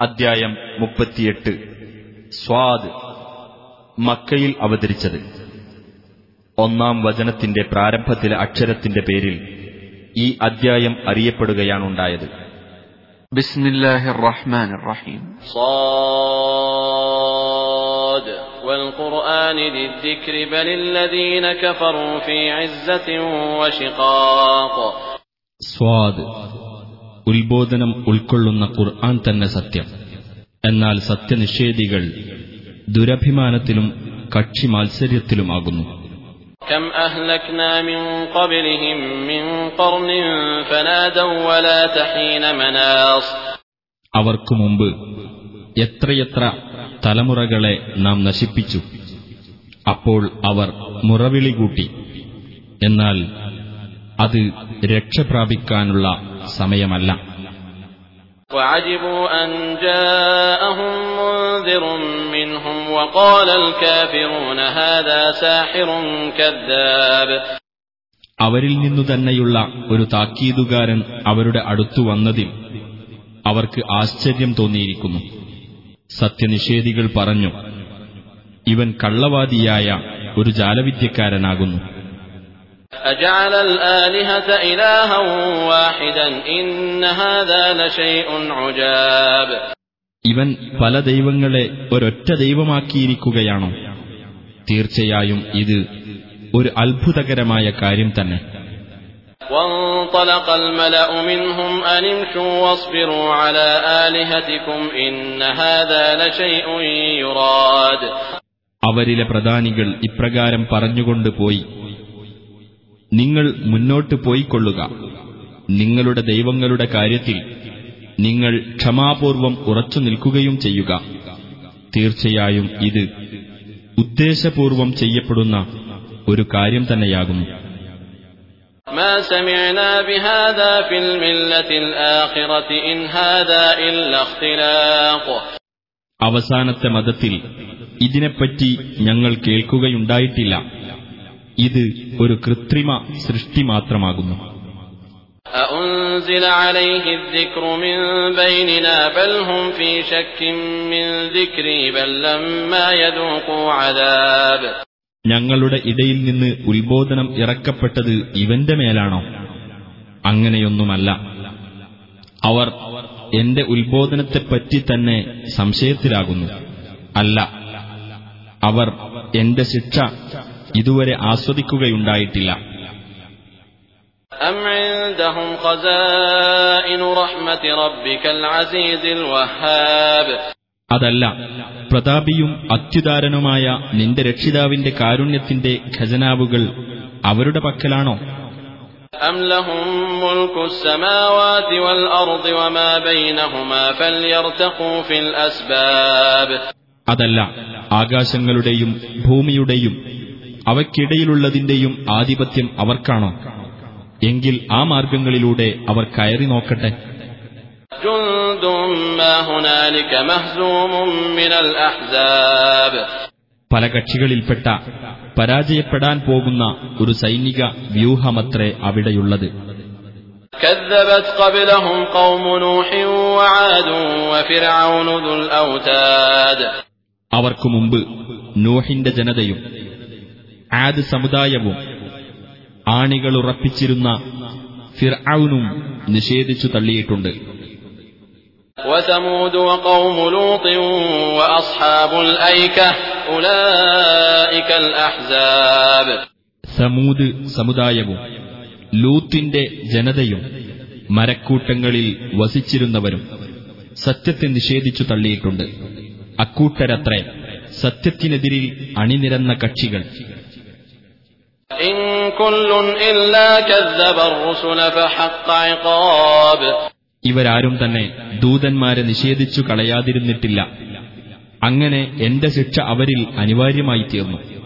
അദ്ധ്യായം മുപ്പത്തിയെട്ട്. സ്വാദ് മക്കയിൽ അവതരിച്ചത്. ഒന്നാം വചനത്തിന്റെ പ്രാരംഭത്തിലെ അക്ഷരത്തിന്റെ പേരിൽ ഈ അദ്ധ്യായം അറിയപ്പെടുകയാണുണ്ടായത്. സ്വാദ് ഉത്ബോധനം ഉൾക്കൊള്ളുന്ന ഖുർആൻ തന്നെ സത്യം എന്നാൽ സത്യനിഷേധികൾ ദുരഭിമാനത്തിലും കക്ഷി മാത്സര്യത്തിലുമാകുന്നു كم أهلكنا من قبلهم من قرن فنادوا ولا تحين مناص അവർക്കു മുമ്പ് എത്രയെത്ര തലമുറകളെ നാം നശിപ്പിച്ചു അപ്പോൾ അവർ മുറവിളി കൂട്ടി എന്നാൽ അത് രക്ഷപ്രാപിക്കാനുള്ള സമയമല്ല وعجبوا أن جاءهم منذر منهم وقال الكافرون هذا ساحر كذاب അവരിൽ നിന്നു തന്നെയുള്ള ഒരു താക്കീതുകാരൻ അവരുടെ അടുത്തു വന്നതിൽ അവർക്ക് ആശ്ചര്യം തോന്നിയിരിക്കുന്നു സത്യനിഷേധികൾ പറഞ്ഞു ഇവൻ കള്ളവാദിയായ ഒരു ജാലവിദ്യക്കാരനാകുന്നു أجعل الآلهة إلها واحدا إن هذا لشيء عجاب ഇവൻ പല ദൈവങ്ങളെ ഒരൊറ്റ ദൈവമാക്കിയിരിക്കുകയാണോ തീർച്ചയായും ഇത് ഒരു അത്ഭുതകരമായ കാര്യം തന്നെ وانطلق الملأ منهم أن امشوا واصبروا على آلهتكم إن هذا لشيء يراد അവരിലെ പ്രധാനികൾ ഇപ്രകാരം പറഞ്ഞുകൊണ്ട് പോയി നിങ്ങൾ മുന്നോട്ട് പോയിക്കൊള്ളുക നിങ്ങളുടെ ദൈവങ്ങളുടെ കാര്യത്തിൽ നിങ്ങൾ ക്ഷമാപൂർവം ഉറച്ചു നിൽക്കുകയും ചെയ്യുക തീർച്ചയായും ഇത് ഉദ്ദേശപൂർവം ചെയ്യപ്പെടുന്ന ഒരു കാര്യം തന്നെയാകുന്നു ما سمعنا بهذا في الملة الآخرة إن هذا إلا اختلاق അവസാനത്തെ മതത്തിൽ ഇതിനെപ്പറ്റി ഞങ്ങൾ കേൾക്കുകയുണ്ടായിട്ടില്ല ഇത് ഒരു കൃത്രിമ സൃഷ്ടി മാത്രമാകുന്നു. ഞങ്ങളുടെ ഇടയിൽ നിന്ന് ഉത്ബോധനം ഇറക്കപ്പെട്ടത് ഇവന്റെ മേലാണോ? അങ്ങനെയൊന്നുമല്ല. അവർ എന്റെ ഉത്ബോധനത്തെപ്പറ്റി തന്നെ സംശയത്തിലാകുന്നു. അല്ല അവർ എന്റെ ശിക്ഷ ഇതുവരെ ആസ്വദിക്കുകയുണ്ടായിട്ടില്ല. അതല്ല പ്രതാപിയും അത്യുദാരനുമായ നിന്റെ രക്ഷിതാവിന്റെ കാരുണ്യത്തിന്റെ ഖജനാവുകൾ അവരുടെ പക്കലാണോ? അതല്ല ആകാശങ്ങളുടെയും ഭൂമിയുടെയും അവയ്ക്കിടയിലുള്ളതിന്റെയും ആധിപത്യം അവർക്കാണോ എങ്കിൽ ആ മാർഗങ്ങളിലൂടെ അവർ കയറി നോക്കട്ടെ جند ما هنالك مهزوم من الأحزاب പല കക്ഷികളിൽപ്പെട്ട പരാജയപ്പെടാൻ പോകുന്ന ഒരു സൈനിക വ്യൂഹമത്രേ അവിടെയുള്ളത് كذبت قبلهم قوم نوح وعاد وفرعون ذو الأوتاد അവർക്കു മുമ്പ് നൂഹിന്റെ ജനതയും ആദ് സമുദായവും ആണികളുറപ്പിച്ചിരുന്ന ഫിർഔനും നിഷേധിച്ചു തള്ളിയിട്ടുണ്ട് وثمود وقوم لوط وأصحاب الأيكة أولئك الأحزاب സമൂത് സമുദായവും ലൂത്തിന്റെ ജനതയും മരക്കൂട്ടങ്ങളിൽ വസിച്ചിരുന്നവരും സത്യത്തെ നിഷേധിച്ചു തള്ളിയിട്ടുണ്ട് അക്കൂട്ടരത്രേ സത്യത്തിനെതിരിൽ അണിനിരന്ന കക്ഷികൾ ഇവരാരും തന്നെ ദൂതന്മാരെ നിഷേധിച്ചു കളയാതിരുന്നിട്ടില്ല. അങ്ങനെ എന്റെ ശിക്ഷ അവരിൽ അനിവാര്യമായി തീർന്നു ഇല്ല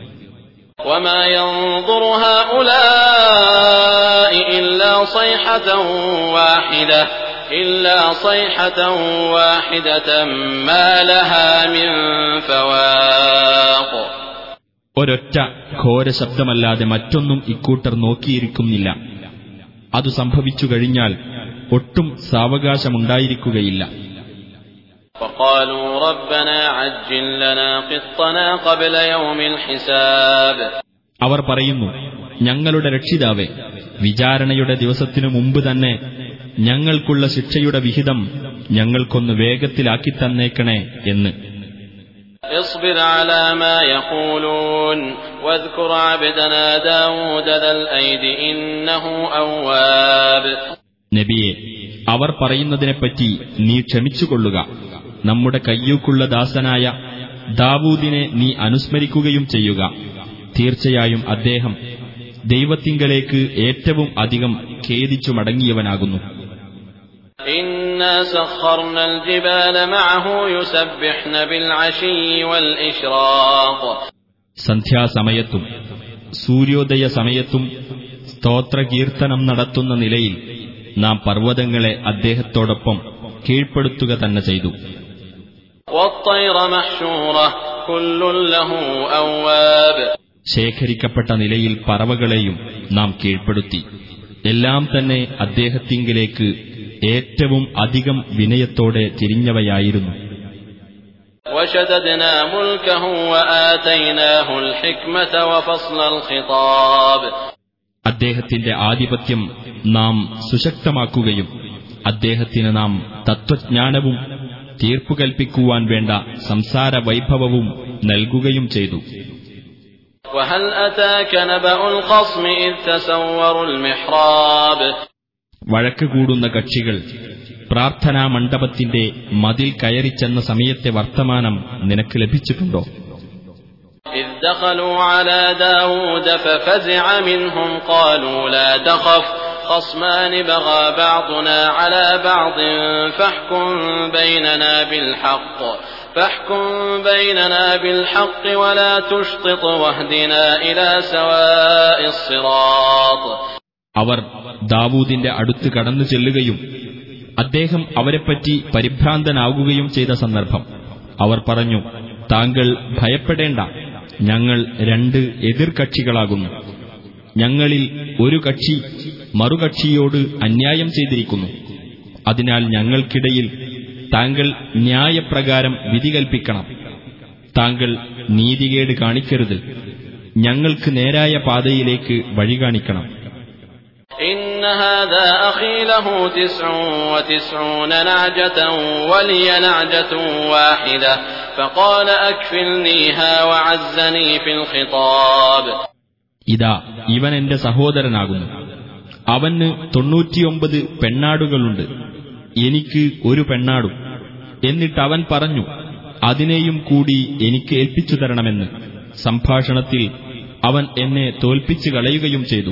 ഒരൊറ്റ ഘോരശബ്ദമല്ലാതെ മറ്റൊന്നും ഇക്കൂട്ടർ നോക്കിയിരിക്കുന്നില്ല. അത് സംഭവിച്ചു കഴിഞ്ഞാൽ ഒട്ടും സാവകാശമുണ്ടായിരിക്കുകയില്ല. അവർ പറയുന്നു ഞങ്ങളുടെ രക്ഷിതാവേ വിചാരണയുടെ ദിവസത്തിനു മുമ്പ് തന്നെ ഞങ്ങൾക്കുള്ള ശിക്ഷയുടെ വിഹിതം ഞങ്ങൾക്കൊന്ന് വേഗത്തിലാക്കി തന്നേക്കണേ എന്ന്. اصبر على ما يقولون واذكر عبدنا داود ذا الأيد إنه أواب നബിയെ അവർ പറയുന്നതിനെപ്പറ്റി നീ ക്ഷമിച്ചുകൊള്ളുക നമ്മുടെ കയ്യൂക്കുള്ള ദാസനായ ദാവൂദിനെ നീ അനുസ്മരിക്കുകയും ചെയ്യുക തീർച്ചയായും അദ്ദേഹം ദൈവത്തിങ്കലേക്ക് ഏറ്റവും അധികം ഖേദിച്ചു മടങ്ങിയവനാകുന്നു إنا سخرنا الجبال معه يسبحن بالعشي والإشراق സന്ധ്യാസമയത്തും സൂര്യോദയ സമയത്തും സ്തോത്രകീർത്തനം നടത്തുന്ന നിലയിൽ നാം പർവ്വതങ്ങളെ അദ്ദേഹത്തോടൊപ്പം കീഴ്പ്പെടുത്തുക തന്നെ ചെയ്തു والطير محشورة كل له أواب ശേഖരിക്കപ്പെട്ട നിലയിൽ പറവകളെയും നാം കീഴ്പ്പെടുത്തി എല്ലാം തന്നെ അദ്ദേഹത്തിങ്കിലേക്ക് ഏറ്റവും അധികം വിനയത്തോടെ തിരിഞ്ഞവയായിരുന്നു وشددنا ملكه وآتيناه الحكمة وفصل الخطاب അദ്ദേഹത്തിന്റെ ആധിപത്യം നാം സുശക്തമാക്കുകയും അദ്ദേഹത്തിന് നാം തത്വജ്ഞാനവും തീർപ്പുകൽപ്പിക്കുവാൻ വേണ്ട സംസാര വൈഭവവും നൽകുകയും ചെയ്തു وهل أتاك نبأ الخصم إذ تسوروا المحراب വഴക്ക് കൂടുന്ന കക്ഷികൾ പ്രാർത്ഥനാ മണ്ഡപത്തിന്റെ മതിൽ കയറിച്ചെന്ന സമയത്തെ വർത്തമാനം നിനക്ക് ലഭിച്ചിട്ടുണ്ടോ? അവർ ദാവൂദിന്റെ അടുത്ത് കടന്നു ചെല്ലുകയും അദ്ദേഹം അവരെപ്പറ്റി പരിഭ്രാന്തനാകുകയും ചെയ്ത സന്ദർഭം. അവർ പറഞ്ഞു താങ്കൾ ഭയപ്പെടേണ്ട. ഞങ്ങൾ രണ്ട് എതിർ കക്ഷികളാകുന്നു ഞങ്ങളിൽ ഒരു കക്ഷി മറുകക്ഷിയോട് അന്യായം ചെയ്തിരിക്കുന്നു. അതിനാൽ ഞങ്ങൾക്കിടയിൽ താങ്കൾ ന്യായപ്രകാരം വിധി കൽപ്പിക്കണം താങ്കൾ നീതികേട് കാണിക്കരുത്. ഞങ്ങൾക്ക് നേരായ പാതയിലേക്ക് വഴി കാണിക്കണം إن هذا أخي له تسع وتسعون نعجة ولي نعجة واحدة فقال أكفلنيها وعزني في الخطاب ഇതാ ഇവൻ എന്റെ സഹോദരനാകുന്നു അവന് തൊണ്ണൂറ്റിയൊമ്പത് പെണ്ണാടുകളുണ്ട് എനിക്ക് ഒരു പെണ്ണാടും എന്നിട്ട് അവൻ പറഞ്ഞു അതിനെയും കൂടി എനിക്ക് ഏൽപ്പിച്ചു തരണമെന്ന് സംഭാഷണത്തിൽ അവൻ എന്നെ തോൽപ്പിച്ചു കളയുകയും ചെയ്തു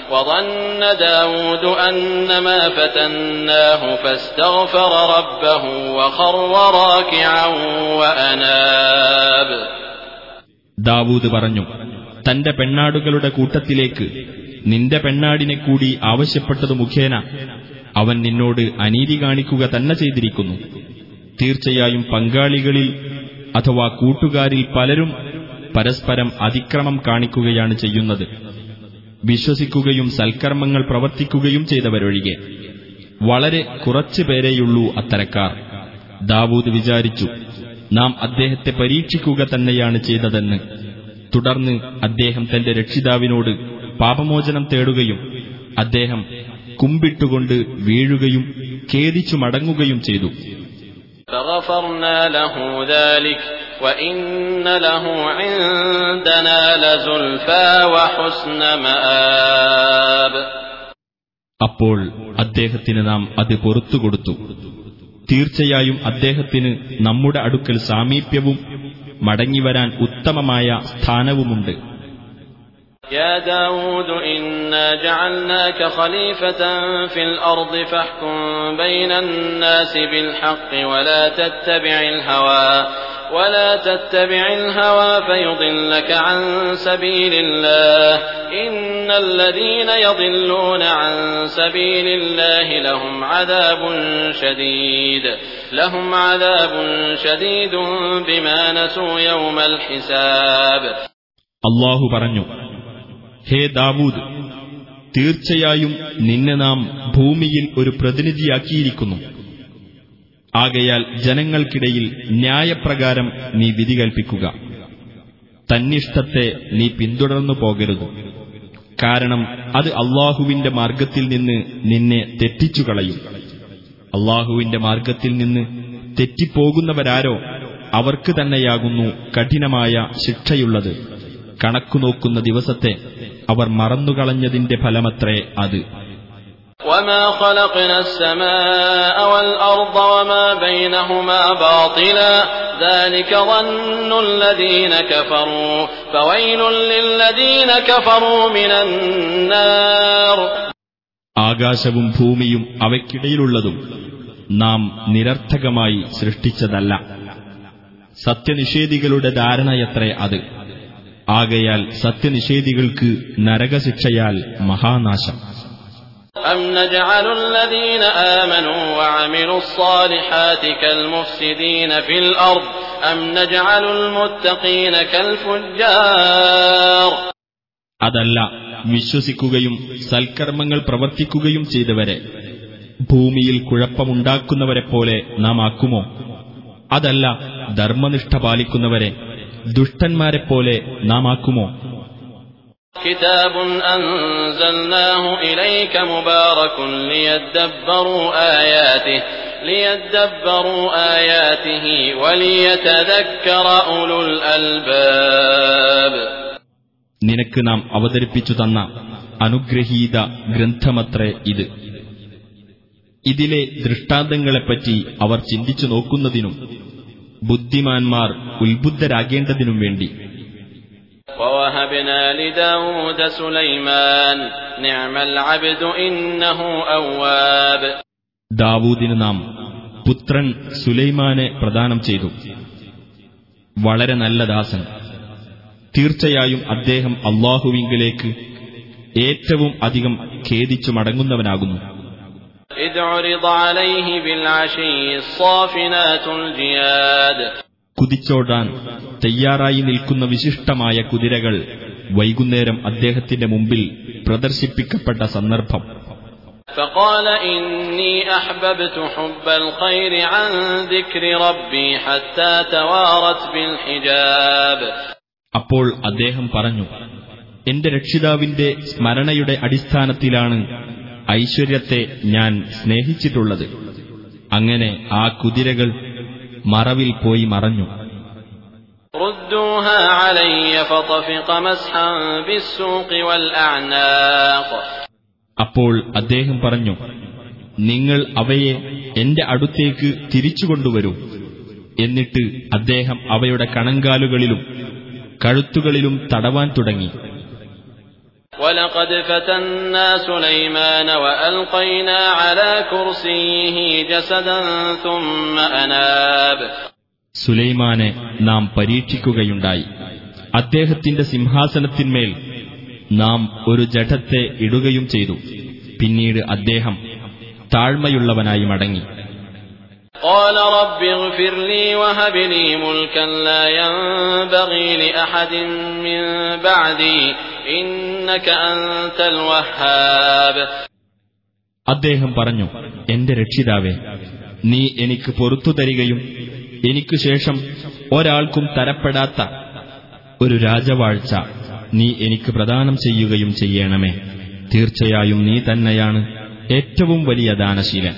وظن داود أنما فتناه فاستغفر ربه وخر راكعا وأناب ദാവൂദ് പറഞ്ഞു തന്റെ പെണ്ണാടുകളുടെ കൂട്ടത്തിലേക്ക് നിന്റെ പെണ്ണാടിനെ കൂടി ആവശ്യപ്പെട്ടതു മുഖേന അവൻ നിന്നോട് അനീതി കാണിക്കുക തന്നെ ചെയ്തിരിക്കുന്നു തീർച്ചയായും പങ്കാളികളിൽ അഥവാ കൂട്ടുകാരിൽ പലരും പരസ്പരം അതിക്രമം കാണിക്കുകയാണ് ചെയ്യുന്നത് വിശ്വസിക്കുകയും സൽക്കർമ്മങ്ങൾ പ്രവർത്തിക്കുകയും ചെയ്തവരൊഴികെ. വളരെ കുറച്ചു പേരെയുള്ളൂ അത്തരക്കാർ. ദാവൂദ് വിചാരിച്ചു നാം അദ്ദേഹത്തെ പരീക്ഷിക്കുക തന്നെയാണ് ചെയ്തതെന്ന്. തുടർന്ന് അദ്ദേഹം തന്റെ രക്ഷിതാവിനോട് പാപമോചനം തേടുകയും അദ്ദേഹം കുമ്പിട്ടുകൊണ്ട് വീഴുകയും ഖേദിച്ചു മടങ്ങുകയും ചെയ്തു. وإن له عندنا لزلفى وحسن مآب അപ്പോൾ അദ്ദേഹത്തിന് നാം അത് പൊറത്തുകൊടുത്തു തീർച്ചയായും അദ്ദേഹത്തിന് നമ്മുടെ അടുക്കൽ സാമീപ്യവും മടങ്ങിവരാൻ ഉത്തമമായ സ്ഥാനവുമുണ്ട് يا داود إنا جعلناك خليفة في الأرض فاحكم بين الناس بالحق ولا تتبع الهوى ولا تتبع الهوى فيضلك عن سبيل الله إن الذين يضلون عن سبيل الله لهم عذاب شديد لهم عذاب شديد بما نسوا يوم الحساب അള്ളാഹു പറഞ്ഞു ഹേ ദാവൂദ് തീർച്ചയായും നിന്നെ നാം ഭൂമിയിൽ ഒരു പ്രതിനിധിയാക്കിയിരിക്കുന്നു ആകയാൽ ജനങ്ങൾക്കിടയിൽ ന്യായപ്രകാരം നീ വിധി കൽപ്പിക്കുക. തന്നിഷ്ടത്തെ നീ പിന്തുടർന്നു പോകരുത്. കാരണം അത് അള്ളാഹുവിന്റെ മാർഗത്തിൽ നിന്ന് നിന്നെ തെറ്റിച്ചു കളയും. അള്ളാഹുവിന്റെ മാർഗത്തിൽ നിന്ന് തെറ്റിപ്പോകുന്നവരാരോ അവർക്ക് തന്നെയാകുന്നു കഠിനമായ ശിക്ഷയുള്ളത്. കണക്കുനോക്കുന്ന ദിവസത്തെ അവർ മറന്നുകളഞ്ഞതിന്റെ ഫലമത്രേ അത്. وما خلقنا السماء والأرض وما بينهما باطلا ذلك ظن الذين كفروا فويل للذين كفروا من النار ആകാശവും ഭൂമിയും അവയ്ക്കിടയിലുള്ളതും നാം നിരർത്ഥകമായി സൃഷ്ടിച്ചതല്ല സത്യനിഷേധികളുടെ ധാരണയത്രേ അത് ആകയാൽ സത്യനിഷേധികൾക്ക് നരകശിക്ഷയാൽ മഹാനാശം أم نجعل الذين آمنوا وعملوا الصالحات كالمفسدين في الأرض أم نجعل المتقين كالفجار അതല്ല വിശ്വസിക്കുകയും സൽക്കർമ്മങ്ങൾ പ്രവർത്തിക്കുകയും ചെയ്തവരെ ഭൂമിയിൽ കുഴപ്പമുണ്ടാക്കുന്നവരെപ്പോലെ നാം ആക്കുമോ അതല്ല ധർമ്മനിഷ്ഠ പാലിക്കുന്നവരെ ദുഷ്ടന്മാരെപ്പോലെ നാം ആക്കുമോ كتاب أنزلناه إليك مبارك ليدبروا آياته ليدبروا آياته وليتذكر أولو الألباب നിനക്ക് നാം അവതരിപ്പിച്ചു തന്ന അനുഗ്രഹീത ഗ്രന്ഥമത്രേ ഇത് ഇതിലെ ദൃഷ്ടാന്തങ്ങളെപ്പറ്റി അവർ ചിന്തിച്ചു നോക്കുന്നതിനും ബുദ്ധിമാന്മാർ ഉത്ബുദ്ധരാകേണ്ടതിനും വേണ്ടി ووهبنا لداود سليمان نعم العبد إنه أواب ദാവൂദിന് നാം പുത്രൻ സുലൈമാനെ പ്രദാനം ചെയ്തു വളരെ നല്ല ദാസൻ തീർച്ചയായും അദ്ദേഹം അള്ളാഹുവിങ്കിലേക്ക് ഏറ്റവും അധികം ഖേദിച്ചു മടങ്ങുന്നവനാകുന്നു إذ عرض عليه بالعشي الصافنات الجياد കുതിച്ചോടാൻ തയ്യാറായി നിൽക്കുന്ന വിശിഷ്ടമായ കുതിരകൾ വൈകുന്നേരം അദ്ദേഹത്തിന്റെ മുമ്പിൽ പ്രദർശിപ്പിക്കപ്പെട്ട സന്ദർഭം فقال إني أحببت حب الخير عن ذكر ربي حتى توارت بالحجاب അപ്പോൾ അദ്ദേഹം പറഞ്ഞു എന്റെ രക്ഷിതാവിന്റെ സ്മരണയുടെ അടിസ്ഥാനത്തിലാണ് ഐശ്വര്യത്തെ ഞാൻ സ്നേഹിച്ചിട്ടുള്ളത് അങ്ങനെ ആ കുതിരകൾ മറവിൽ പോയി മറഞ്ഞു ردوها علي فطفق مسحا بالسوق والأعناق അപ്പോൾ അദ്ദേഹം പറഞ്ഞു നിങ്ങൾ അവയെ എന്റെ അടുത്തേക്ക് തിരിച്ചുകൊണ്ടുവരൂ എന്നിട്ട് അദ്ദേഹം അവയുടെ കണങ്കാലുകളിലും കഴുത്തുകളിലും തടവാൻ തുടങ്ങി ولقد فتنا سليمان وألقينا على كرسيه جسدا ثم أناب സുലൈമാനെ നാം പരീക്ഷിക്കുകയുണ്ടായി അദ്ദേഹത്തിന്റെ സിംഹാസനത്തിന്മേൽ നാം ഒരു ജഡത്തെ ഇടുകയും ചെയ്തു പിന്നീട് അദ്ദേഹം താഴ്മയുള്ളവനായി മടങ്ങി قال رب اغفر لي وهب لي ملكا لا ينبغي لأحد من بعدي إنك أنت الوهاب അദ്ദേഹം പറഞ്ഞു എന്റെ രക്ഷിതാവേ നീ എനിക്ക് പൊറത്തു തരികയും എനിക്കു ശേഷം ഒരാൾക്കും തരപ്പെടാത്ത ഒരു രാജവാഴ്ച നീ എനിക്ക് പ്രദാനം ചെയ്യുകയും ചെയ്യണമേ തീർച്ചയായും നീ തന്നെയാണ് ഏറ്റവും വലിയ ദാനശീലൻ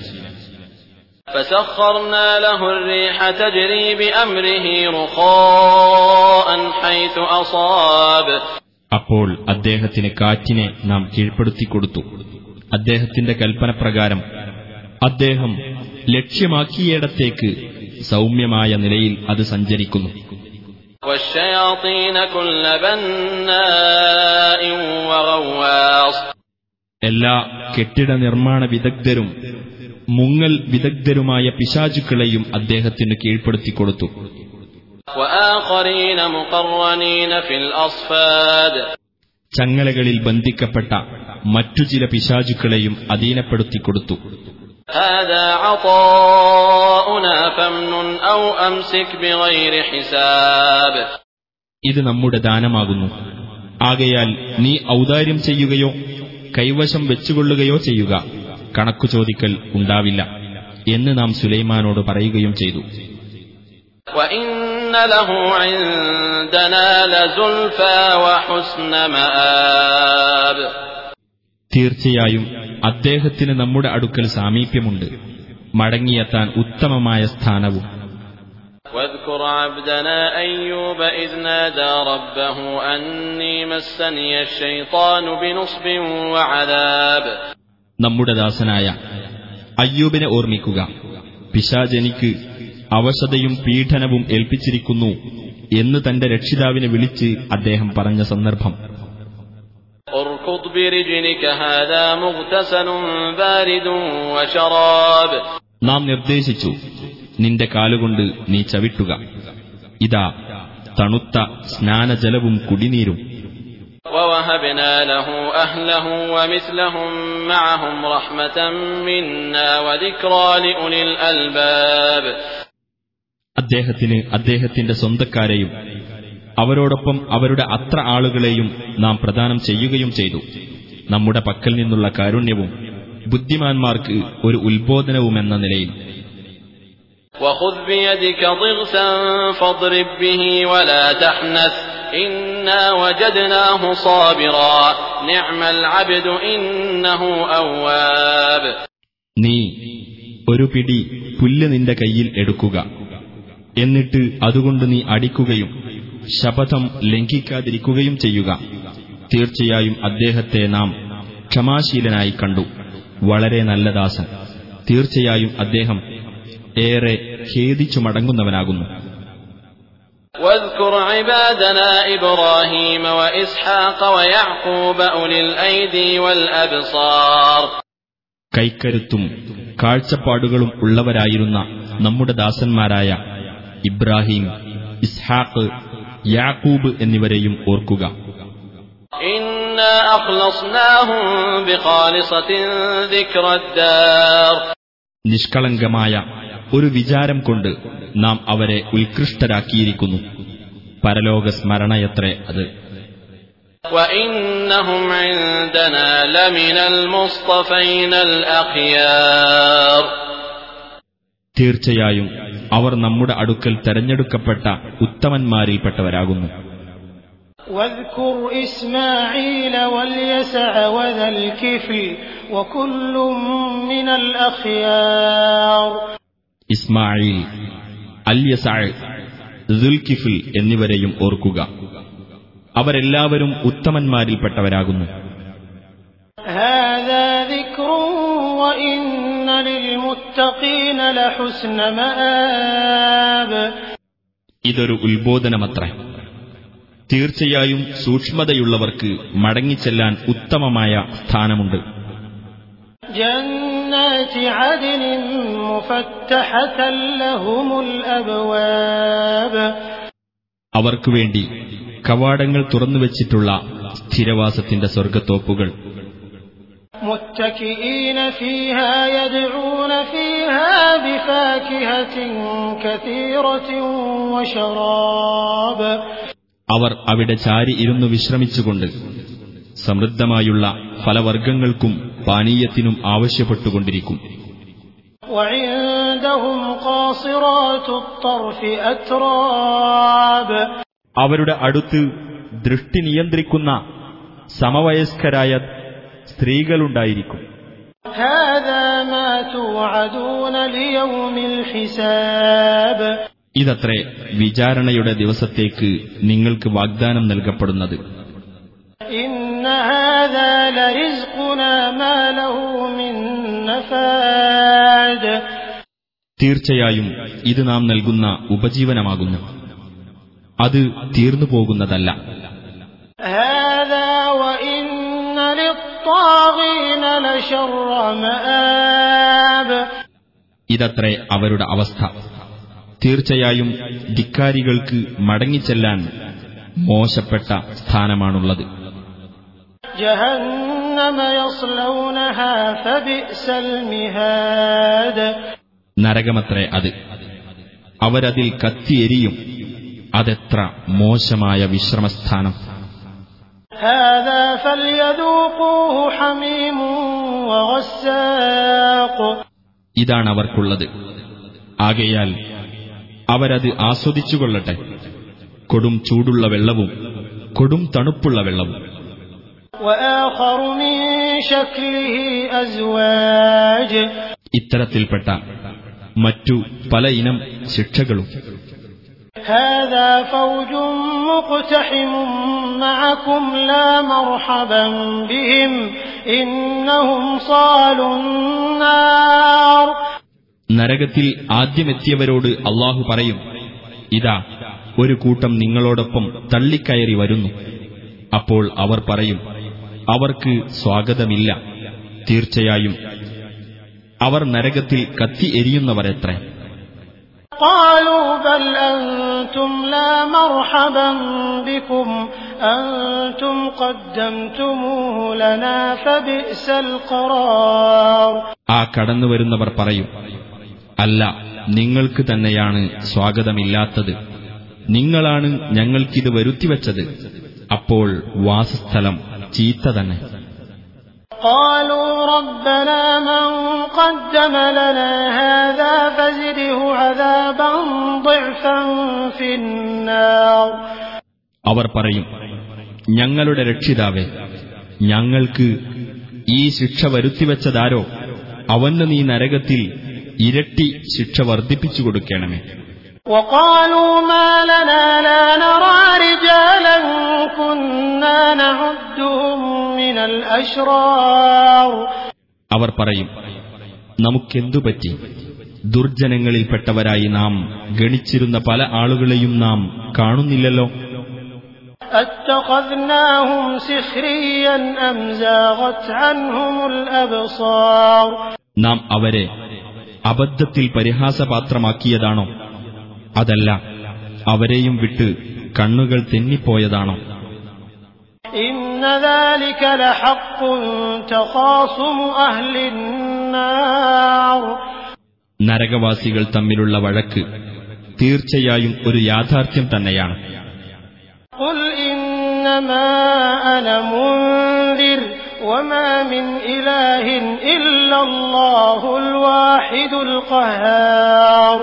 فسخرنا له الريح تجري بأمره رخاء حيث أصاب അപ്പോൾ അദ്ദേഹത്തിന് കാറ്റിനെ നാം കീഴ്പ്പെടുത്തിക്കൊടുത്തു അദ്ദേഹത്തിന്റെ കൽപ്പനപ്രകാരം അദ്ദേഹം ലക്ഷ്യമാക്കിയിടത്തേക്ക് സൗമ്യമായ നിലയിൽ അത് സഞ്ചരിക്കുന്നു. എല്ലാ കെട്ടിട നിർമ്മാണ വിദഗ്ധരും മുങ്ങൽ വിദഗ്ധരുമായ പിശാചുക്കളെയും അദ്ദേഹത്തിന് കീഴ്പ്പെടുത്തിക്കൊടുത്തു ചങ്ങലകളിൽ ബന്ധിക്കപ്പെട്ട മറ്റു ചില പിശാചുക്കളെയും അധീനപ്പെടുത്തിക്കൊടുത്തു هذا عطاؤنا فامنن أو أمسك بغير حساب ഇത് നമ്മുടെ ദാനമാകുന്നു ആകയാൽ നീ ഔദാര്യം ചെയ്യുകയോ കൈവശം വെച്ചുകൊള്ളുകയോ ചെയ്യുക കണക്കു ചോദിക്കൽ ഉണ്ടാവില്ല എന്ന് നാം സുലൈമാനോട് പറയുകയും ചെയ്തു وإن له عندنا لزلفى وحسن مآب തീർച്ചയായും അദ്ദേഹത്തിന് നമ്മുടെ അടുക്കൽ സാമീപ്യമുണ്ട് മടങ്ങിയെത്താൻ ഉത്തമമായ സ്ഥാനവും واذكر عبدنا أيوب إذ نادى ربه أني مسني الشيطان بنصب وعذاب നമ്മുടെ ദാസനായ അയ്യൂബിനെ ഓർമ്മിക്കുക പിശാജനിക്ക് അവശതയും പീഡനവും ഏൽപ്പിച്ചിരിക്കുന്നു എന്ന് തന്റെ രക്ഷിതാവിനെ വിളിച്ച് അദ്ദേഹം പറഞ്ഞ സന്ദർഭം اركض برجلك هذا مغتسل بارد وشراب നാം നിർദ്ദേശിച്ചു നിന്റെ കാലുകൊണ്ട് നീ ചവിട്ടുക ഇതാ തണുത്ത സ്നാനജലവും കുടിനീരും ووهبنا له أهله ومثلهم معهم رحمة منا وذكرى لأولي الألباب അദ്ദേഹത്തിന് അദ്ദേഹത്തിന്റെ സ്വന്തക്കാരെയും അവരോടൊപ്പം അവരുടെ അത്ര ആളുകളെയും നാം പ്രദാനം ചെയ്യുകയും ചെയ്തു നമ്മുടെ പക്കൽ നിന്നുള്ള കാരുണ്യവും ബുദ്ധിമാന്മാർക്ക് ഒരു ഉത്ബോധനവുമെന്ന നിലയിൽ وخذ بيدك ضغثا فاضرب به ولا تحنث إنا وجدناه صابرا نعم العبد إنه أواب നീ ഒരു പിടി പുല്ല് നിന്റെ കയ്യിൽ എടുക്കുക എന്നിട്ട് അതുകൊണ്ട് നീ അടിക്കുകയും ശപഥം ലംഘിക്കാതിരിക്കുകയും ചെയ്യുക തീർച്ചയായും അദ്ദേഹത്തെ നാം ക്ഷമാശീലനായി കണ്ടു വളരെ നല്ല ദാസൻ തീർച്ചയായും അദ്ദേഹം ഏറെ ഖേദിച്ചു മടങ്ങുന്നവനാകുന്നു واذكر عبادنا إبراهيم وإسحاق ويعقوب أولي الأيدي والأبصار കൈക്കരുത്തും കാഴ്ചപ്പാടുകളും ഉള്ളവരായിരുന്ന നമ്മുടെ ദാസന്മാരായ ഇബ്രാഹിം ഇസ്ഹാഖ് യാക്കൂബ് എന്നിവരെയും ഓർക്കുക إنا أخلصناهم بخالصة ذكر الدار നിഷ്കളങ്കമായ ഒരു വിചാരം കൊണ്ട് നാം അവരെ ഉത്കൃഷ്ടരാക്കിയിരിക്കുന്നു പരലോക സ്മരണയത്രേ അത് وإنهم عندنا لمن المصطفين الأخيار തീർച്ചയായും അവർ നമ്മുടെ അടുക്കൽ തെരഞ്ഞെടുക്കപ്പെട്ട ഉത്തമന്മാരിൽപ്പെട്ടവരാകുന്നു واذكر إسماعيل واليسع وذا الكفل وكل من الأخيار ഇസ്മായിൽ അല്യസാഴ് ദുൽകിഫിൽ എന്നിവരെയും ഓർക്കുക അവരെല്ലാവരും ഉത്തമന്മാരിൽപ്പെട്ടവരാകുന്നു هذا ذكر وإن للمتقين لحسن مآب ഇതൊരു ഉത്ബോധനമത്രേ തീർച്ചയായും സൂക്ഷ്മതയുള്ളവർക്ക് മടങ്ങിച്ചെല്ലാൻ ഉത്തമമായ സ്ഥാനമുണ്ട് جنات عدن مفتحة لهم الأبواب അവർക്കു വേണ്ടി കവാടങ്ങൾ തുറന്നുവച്ചിട്ടുള്ള സ്ഥിരവാസത്തിന്റെ സ്വർഗത്തോപ്പുകൾ متكئين فيها يدعون فيها بفاكهة كثيرة وشراب അവർ അവിടെ ചാരി ഇരുന്നു വിശ്രമിച്ചുകൊണ്ട് സമൃദ്ധമായുള്ള ഫലവർഗങ്ങൾക്കും പാനീയത്തിനും ആവശ്യപ്പെട്ടുകൊണ്ടിരിക്കും وعندهم قاصرات الطرف أتراب അവരുടെ അടുത്ത് ദൃഷ്ടി നിയന്ത്രിക്കുന്ന സമവയസ്കരായ സ്ത്രീകളുണ്ടായിരിക്കും. ഇതത്രേ വിചാരണയുടെ ദിവസത്തേക്ക് നിങ്ങൾക്ക് വാഗ്ദാനം നൽകപ്പെടുന്നത്. തീർച്ചയായും ഇത് നാം നൽകുന്ന ഉപജീവനമാകുന്നു. അത് തീർന്നു പോകുന്നതല്ല ഇതത്രേ അവരുടെ അവസ്ഥ. തീർച്ചയായും ധിക്കാരികൾക്ക് മടങ്ങിച്ചെല്ലാൻ മോശപ്പെട്ട സ്ഥാനമാണുള്ളത്. നരകമത്രേ അത്. അവരതിൽ കത്തിയെരിയും. അതെത്ര മോശമായ വിശ്രമസ്ഥാനം. هذا فليذوقوه حميم وغساق ഇതാണ് അവർക്കുള്ളത് ആകയാൽ അവരത് ആസ്വദിച്ചുകൊള്ളട്ടെ കൊടും ചൂടുള്ള വെള്ളവും കൊടും തണുപ്പുള്ള വെള്ളവും وآخر من شكله أزواج ഇത്തരത്തിൽപ്പെട്ട മറ്റു പല ഇനം ശിക്ഷകളും هذا فوج مقتحم معكم لا مرحبا بهم إنهم صالوا النار നരകത്തിൽ ആദ്യമെത്തിയവരോട് അള്ളാഹു പറയും ഇതാ ഒരു കൂട്ടം നിങ്ങളോടൊപ്പം തള്ളിക്കയറി വരുന്നു അപ്പോൾ അവർ പറയും അവർക്ക് സ്വാഗതമില്ല തീർച്ചയായും അവർ നരകത്തിൽ കത്തി എരിയുന്നവരെത്രേ قالوا بل أنتم لا مرحبا بكم أنتم قدمتموه لنا فبئس القرار ആ കടന്നുവരുന്നവർ പറയും അല്ല നിങ്ങൾക്ക് തന്നെയാണ് സ്വാഗതമില്ലാത്തത് നിങ്ങളാണ് ഞങ്ങൾക്കിത് വരുത്തിവച്ചത് അപ്പോൾ വാസസ്ഥലം ചീത്ത തന്നെ قالوا ربنا من قدم لنا هذا فزده عذابا ضعفا في النار അവർ പറയും ഞങ്ങളുടെ രക്ഷിതാവേ ഞങ്ങൾക്ക് ഈ ശിക്ഷ വരുത്തിവച്ചതാരോ അവന് നീ നരകത്തിൽ ഇരട്ടി ശിക്ഷ വർദ്ധിപ്പിച്ചു കൊടുക്കണമേ وقالوا ما لنا لا نرى رجالا كنا نعدهم من الأشرار അവർ പറയും നമുക്കെന്തു പറ്റി ദുർജനങ്ങളിൽപ്പെട്ടവരായി നാം ഗണിച്ചിരുന്ന പല ആളുകളെയും നാം കാണുന്നില്ലല്ലോ? നാം അവരെ അബദ്ധത്തിൽ പരിഹാസപാത്രമാക്കിയതാണോ? അതല്ല അവരെയും വിട്ട് കണ്ണുകൾ തെന്നിപ്പോയതാണോ? إن ذلك لحق تخاصم أهل النار നരകവാസികൾ തമ്മിലുള്ള വഴക്ക് തീർച്ചയായും ഒരു യാഥാർത്ഥ്യം തന്നെയാണ് قل إنما أنا منذر وما من إله إلا الله الواحد القهار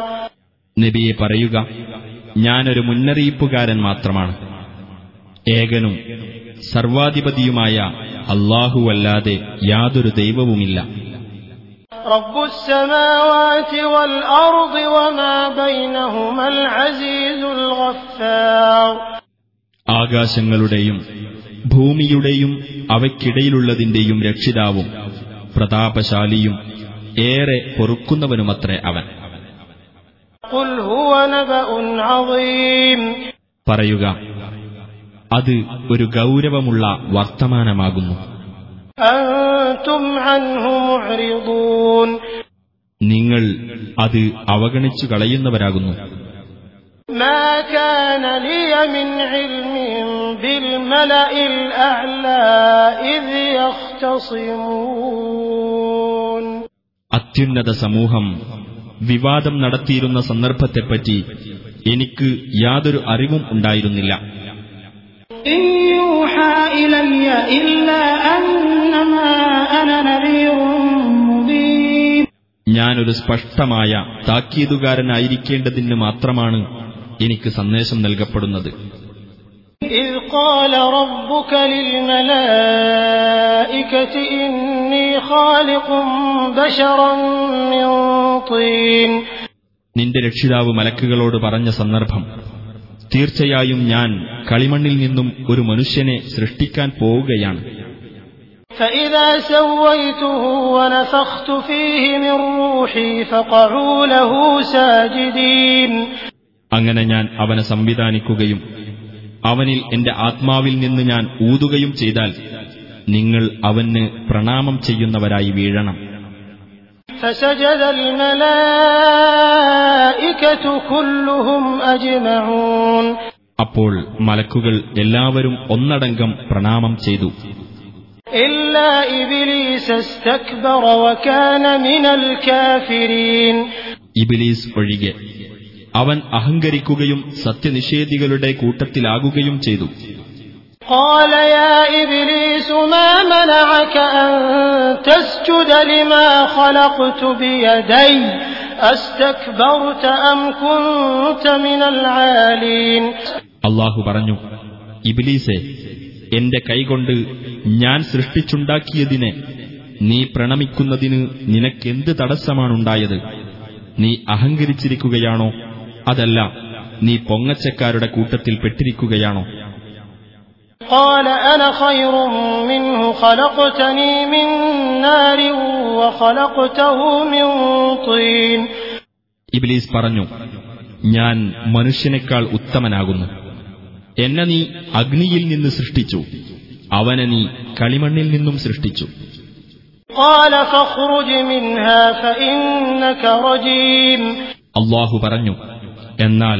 നബിയെ പറയുക ഞാനൊരു മുന്നറിയിപ്പുകാരൻ മാത്രമാണ് ഏകനും സർവാധിപതിയുമായ അള്ളാഹുവല്ലാതെ യാതൊരു ദൈവവുമില്ല. ആകാശങ്ങളുടെയും ഭൂമിയുടെയും അവയ്ക്കിടയിലുള്ളതിന്റെയും രക്ഷിതാവും പ്രതാപശാലിയും ഏറെ പൊറുക്കുന്നവനുമത്രേ അവൻ. പറയുക അത് ഒരു ഗൗരവമുള്ള വർത്തമാനമാകുന്നു أنتم عنه معرضون നിങ്ങൾ അത് അവഗണിച്ചു കളയുന്നവരാകുന്നു ما كان لي من علم بالملأ الأعلى إذ يختصمون അത്യുന്നത സമൂഹം വിവാദം നടത്തിയിരുന്ന സന്ദർഭത്തെപ്പറ്റി എനിക്ക് യാതൊരു അറിവും ഉണ്ടായിരുന്നില്ല إن يوحى إلي إلا أنما أنا نذير مبين ഞാനൊരു സ്പഷ്ടമായ താക്കീതുകാരനായിരിക്കേണ്ടതിന് മാത്രമാണ് എനിക്ക് സന്ദേശം നൽകപ്പെടുന്നത് إذ قال ربك للملائكة إني خالق بشرا من طين നിന്റെ രക്ഷിതാവ് മലക്കുകളോട് പറഞ്ഞ സന്ദർഭം തീർച്ചയായും ഞാൻ കളിമണ്ണിൽ നിന്നും ഒരു മനുഷ്യനെ സൃഷ്ടിക്കാൻ പോവുകയാണ്. അങ്ങനെ ഞാൻ അവനെ സംവിധാനിക്കുകയും അവനിൽ എന്റെ ആത്മാവിൽ നിന്ന് ഞാൻ ഊതുകയും ചെയ്താൽ നിങ്ങൾ അവന് പ്രണാമം ചെയ്യുന്നവരായി വീഴണം. فسجد الملائكة كلهم أجمعون അപ്പോൾ മലക്കുകൾ എല്ലാവരും ഒന്നടങ്കം പ്രണാമം ചെയ്തു إلا إبليس استكبر وكان من الكافرين ഇബിലീസ് ഒഴികെ അവൻ അഹങ്കരിക്കുകയും സത്യനിഷേധികളുടെ കൂട്ടത്തിലാകുകയും ചെയ്തു قال يا إبليس ما منعك أن تسجد لما خلقت بيدي أستكبرت أم كنت من العالين അള്ളാഹു പറഞ്ഞു ഇബിലീസെ എന്റെ കൈകൊണ്ട് ഞാൻ സൃഷ്ടിച്ചുണ്ടാക്കിയതിനെ നീ പ്രണമിക്കുന്നതിന് നിനക്കെന്ത് തടസ്സമാണുണ്ടായത് നീ അഹങ്കരിച്ചിരിക്കുകയാണോ അതല്ല നീ പൊങ്ങച്ചക്കാരുടെ കൂട്ടത്തിൽ പെട്ടിരിക്കുകയാണോ قال أنا خير منه خلقتني من نار وخلقته من طين ഇബിലീസ് പറഞ്ഞു ഞാൻ മനുഷ്യനേക്കാൾ ഉത്തമനാകുന്നു എന്നെ നീ അഗ്നിയിൽ നിന്ന് സൃഷ്ടിച്ചു അവനെ നീ കളിമണ്ണിൽ നിന്നും സൃഷ്ടിച്ചു قال فاخرج منها فإنك رجيم അള്ളാഹു പറഞ്ഞു എന്നാൽ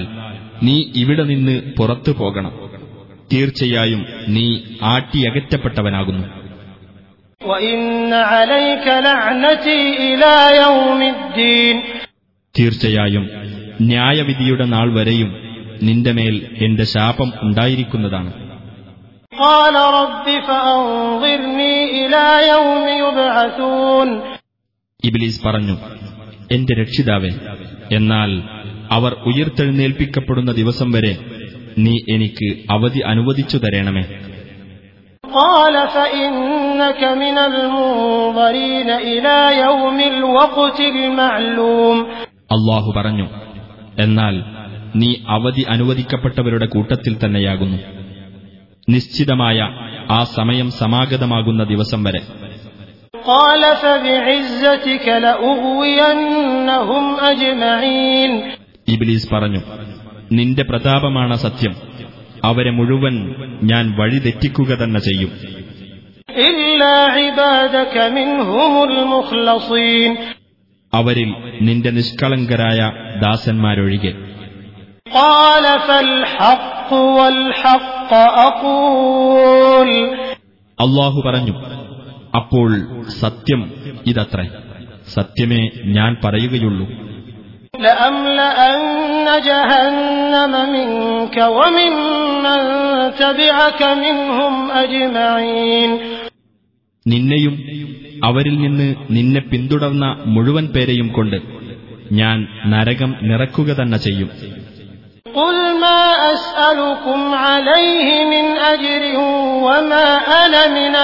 നീ ഇവിടെ നിന്ന് പുറത്തു പോകണം തീർച്ചയായും നീ ആട്ടിയകറ്റപ്പെട്ടവനാകുന്നു തീർച്ചയായും ന്യായവിധിയുടെ നാൾ വരെയും നിന്റെ മേൽ എന്റെ ശാപം ഉണ്ടായിരിക്കുന്നതാണ്. ഇബിലീസ് പറഞ്ഞു എന്റെ രക്ഷിതാവേ എന്നാൽ അവർ ഉയർത്തെഴുന്നേൽപ്പിക്കപ്പെടുന്ന ദിവസം വരെ നീ എനിക്ക് അവധി അനുവദിച്ചു തരണമേ قال فإنك من المنظرين إلى يوم الوقت المعلوم അള്ളാഹു പറഞ്ഞു എന്നാൽ നീ അവധി അനുവദിക്കപ്പെട്ടവരുടെ കൂട്ടത്തിൽ തന്നെയാകുന്നു നിശ്ചിതമായ ആ സമയം സമാഗതമാകുന്ന ദിവസം വരെ قال فبعزتك لأغوينهم أجمعين ഇബിലീസ് പറഞ്ഞു നിന്റെ പ്രതാപമാണ് സത്യം. അവരെ മുഴുവൻ ഞാൻ വഴിതെറ്റിക്കുക തന്നെ ചെയ്യും. അവരിൽ നിന്റെ നിഷ്കളങ്കരായ ദാസന്മാരൊഴികെ. അള്ളാഹു പറഞ്ഞു അപ്പോൾ സത്യം ഇതത്രേ. സത്യമേ ഞാൻ പറയുകയുള്ളൂ. لأملأن جهنم منك وممن تبعك منهم أجمعين നിന്നെയും അവരിൽ നിന്ന് നിന്നെ പിന്തുടർന്ന മുഴുവൻ പേരെയും കൊണ്ട് ഞാൻ നരകം നിറക്കുക തന്നെ ചെയ്യും قل ما أسألكم عليه من أجر وما أنا من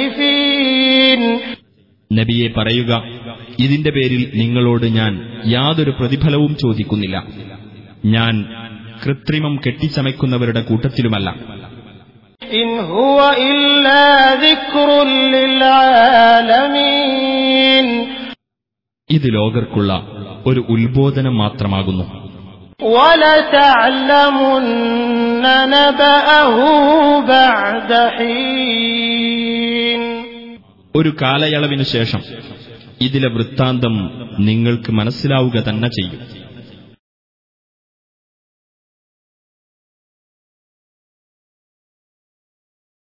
المتكلفين നബിയെ പറയുക ഇതിന്റെ പേരിൽ നിങ്ങളോട് ഞാൻ യാതൊരു പ്രതിഫലവും ചോദിക്കുന്നില്ല. ഞാൻ കൃത്രിമം കെട്ടിച്ചമയ്ക്കുന്നവരുടെ കൂട്ടത്തിലുമല്ല. ഇത് ലോകർക്കുള്ള ഒരു ഉത്ബോധനം മാത്രമാകുന്നു. ഒരു കാലയളവിനു ശേഷം ഇതിലെ വൃത്താന്തം നിങ്ങൾക്ക് മനസ്സിലാവുക തന്നെ ചെയ്യും.